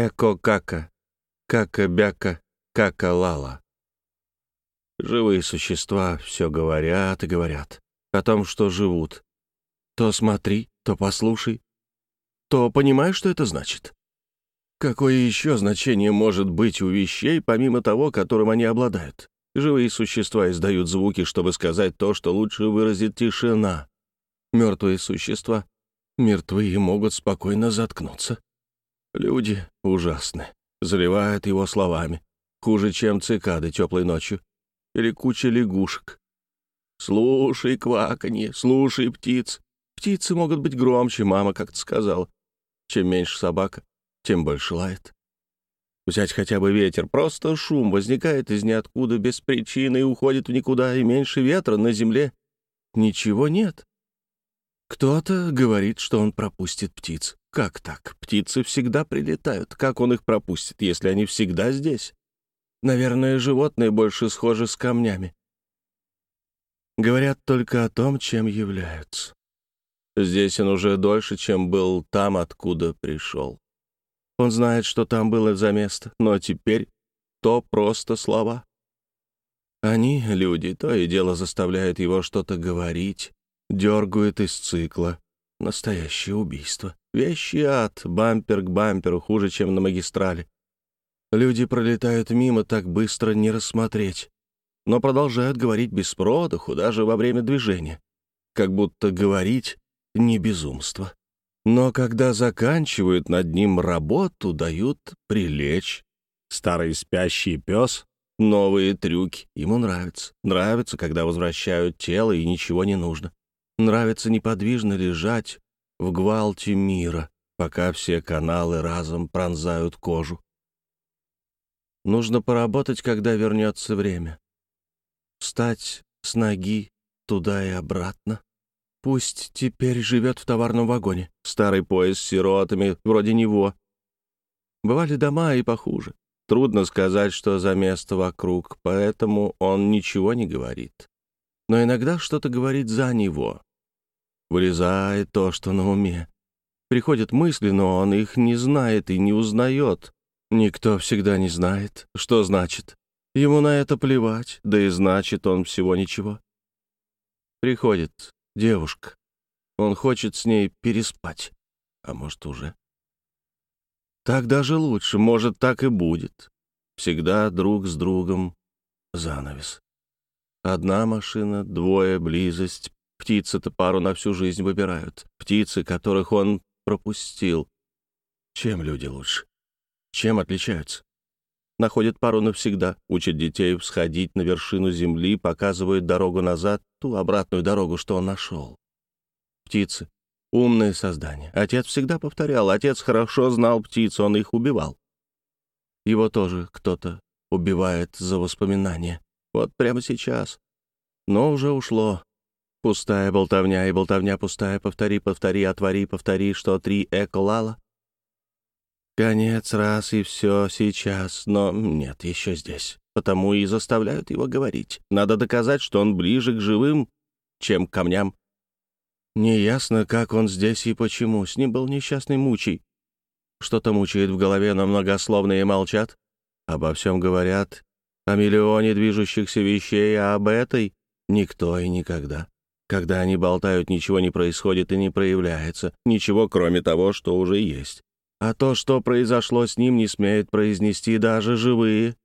Эко-кака, кака-бяка, кака-лала. Живые существа все говорят и говорят о том, что живут. То смотри, то послушай, то понимаешь, что это значит. Какое еще значение может быть у вещей, помимо того, которым они обладают? Живые существа издают звуки, чтобы сказать то, что лучше выразит тишина. Мертвые существа мертвые могут спокойно заткнуться. Люди ужасны, заливают его словами, хуже, чем цикады теплой ночью или куча лягушек. Слушай кваканье, слушай птиц. Птицы могут быть громче, мама как-то сказала. Чем меньше собака, тем больше лает. Взять хотя бы ветер. Просто шум возникает из ниоткуда без причины и уходит в никуда, и меньше ветра на земле. Ничего нет. Кто-то говорит, что он пропустит птиц. Как так? Птицы всегда прилетают. Как он их пропустит, если они всегда здесь? Наверное, животные больше схожи с камнями. Говорят только о том, чем являются. Здесь он уже дольше, чем был там, откуда пришел. Он знает, что там было за место, но теперь то просто слова. Они, люди, то и дело заставляют его что-то говорить, дергают из цикла. Настоящее убийство. Вещий ад, бампер к бамперу, хуже, чем на магистрали. Люди пролетают мимо, так быстро не рассмотреть, но продолжают говорить без продыху даже во время движения, как будто говорить — не безумство. Но когда заканчивают над ним работу, дают прилечь. Старый спящий пес — новые трюки. Ему нравится. Нравится, когда возвращают тело, и ничего не нужно. Нравится неподвижно лежать в гвалте мира, пока все каналы разом пронзают кожу. Нужно поработать, когда вернется время. Встать с ноги туда и обратно. Пусть теперь живет в товарном вагоне. Старый поезд с сиротами, вроде него. Бывали дома и похуже. Трудно сказать, что за место вокруг, поэтому он ничего не говорит. Но иногда что-то говорит за него. Вылезает то, что на уме. Приходят мысли, но он их не знает и не узнает. Никто всегда не знает, что значит. Ему на это плевать, да и значит он всего ничего. Приходит девушка. Он хочет с ней переспать. А может, уже? Так даже лучше, может, так и будет. Всегда друг с другом занавес. Одна машина, двое, близость. Птицы-то пару на всю жизнь выбирают. Птицы, которых он пропустил. Чем люди лучше? Чем отличаются? Находят пару навсегда, учат детей всходить на вершину земли, показывают дорогу назад, ту обратную дорогу, что он нашел. Птицы — умные создания. Отец всегда повторял, отец хорошо знал птиц, он их убивал. Его тоже кто-то убивает за воспоминания. Вот прямо сейчас. Но уже ушло. Пустая болтовня и болтовня пустая. Повтори, повтори, отвори, повтори, что три эко-лала. Конец раз и все сейчас, но нет, еще здесь. Потому и заставляют его говорить. Надо доказать, что он ближе к живым, чем к камням. Неясно, как он здесь и почему. С ним был несчастный мучий. Что-то мучает в голове, но многословные молчат. Обо всем говорят, о миллионе движущихся вещей, а об этой никто и никогда. Когда они болтают, ничего не происходит и не проявляется, ничего, кроме того, что уже есть. А то, что произошло с ним, не смеют произнести даже живые,